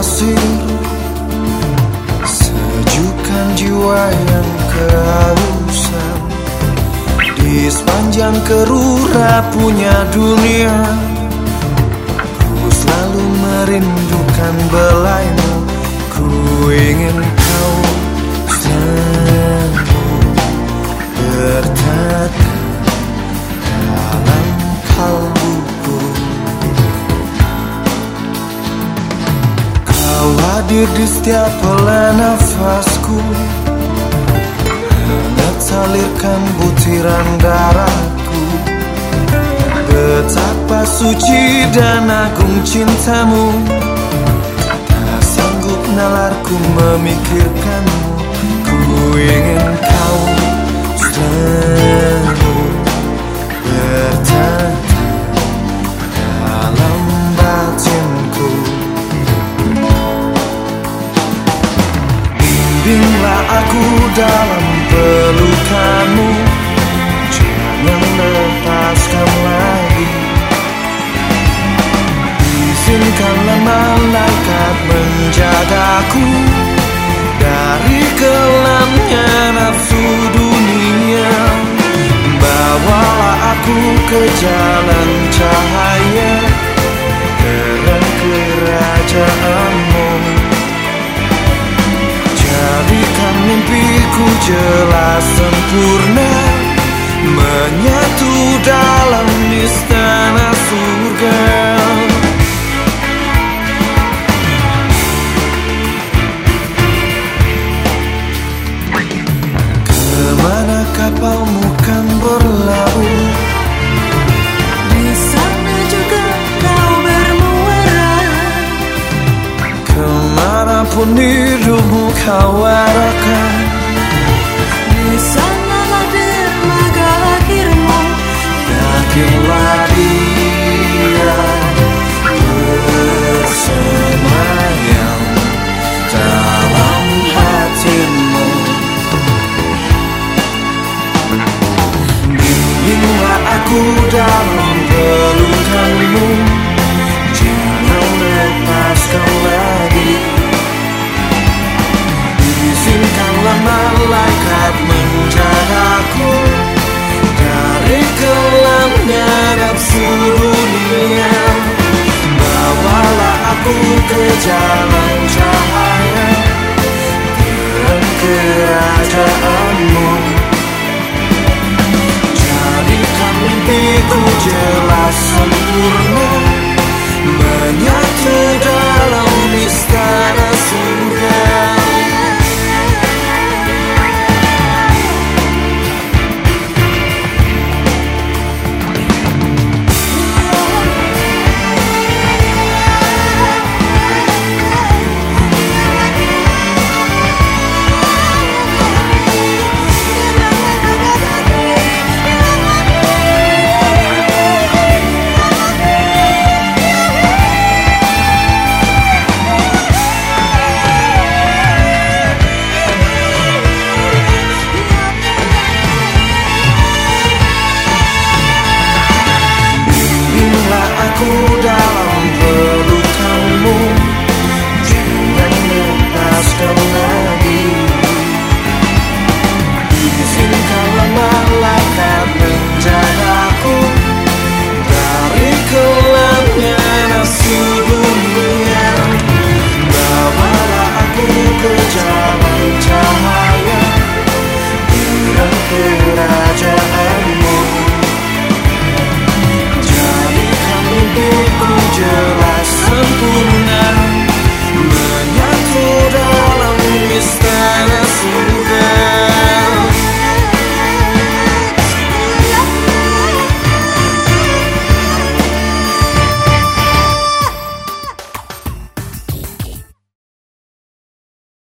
pasir Sejukkan jiwa yang kehausan. Di sepanjang kerura punya dunia. Ku selalu merindukan belainmu Ku ingin hadir di setiap helai nafasku. Salirkan butiran darahku. Betapa suci dan agung cintamu. Tak sanggup nalarku memikirkanmu. Ku ingin kau selalu aku dalam pelukanmu. Jangan lepaskan lagi. Izinkanlah malaikat menjagaku. Dari kelamnya nafsu dunia Bawalah aku ke jalan cahaya. Terang kerajaanmu jelas sempurna Menyatu dalam istana surga. Ke mana kapalmu kan berlabuh Di sana juga kau bermuara. Ke mana pun hidupmu kau arahkan aku ke jalan cahaya Terang kerajaanmu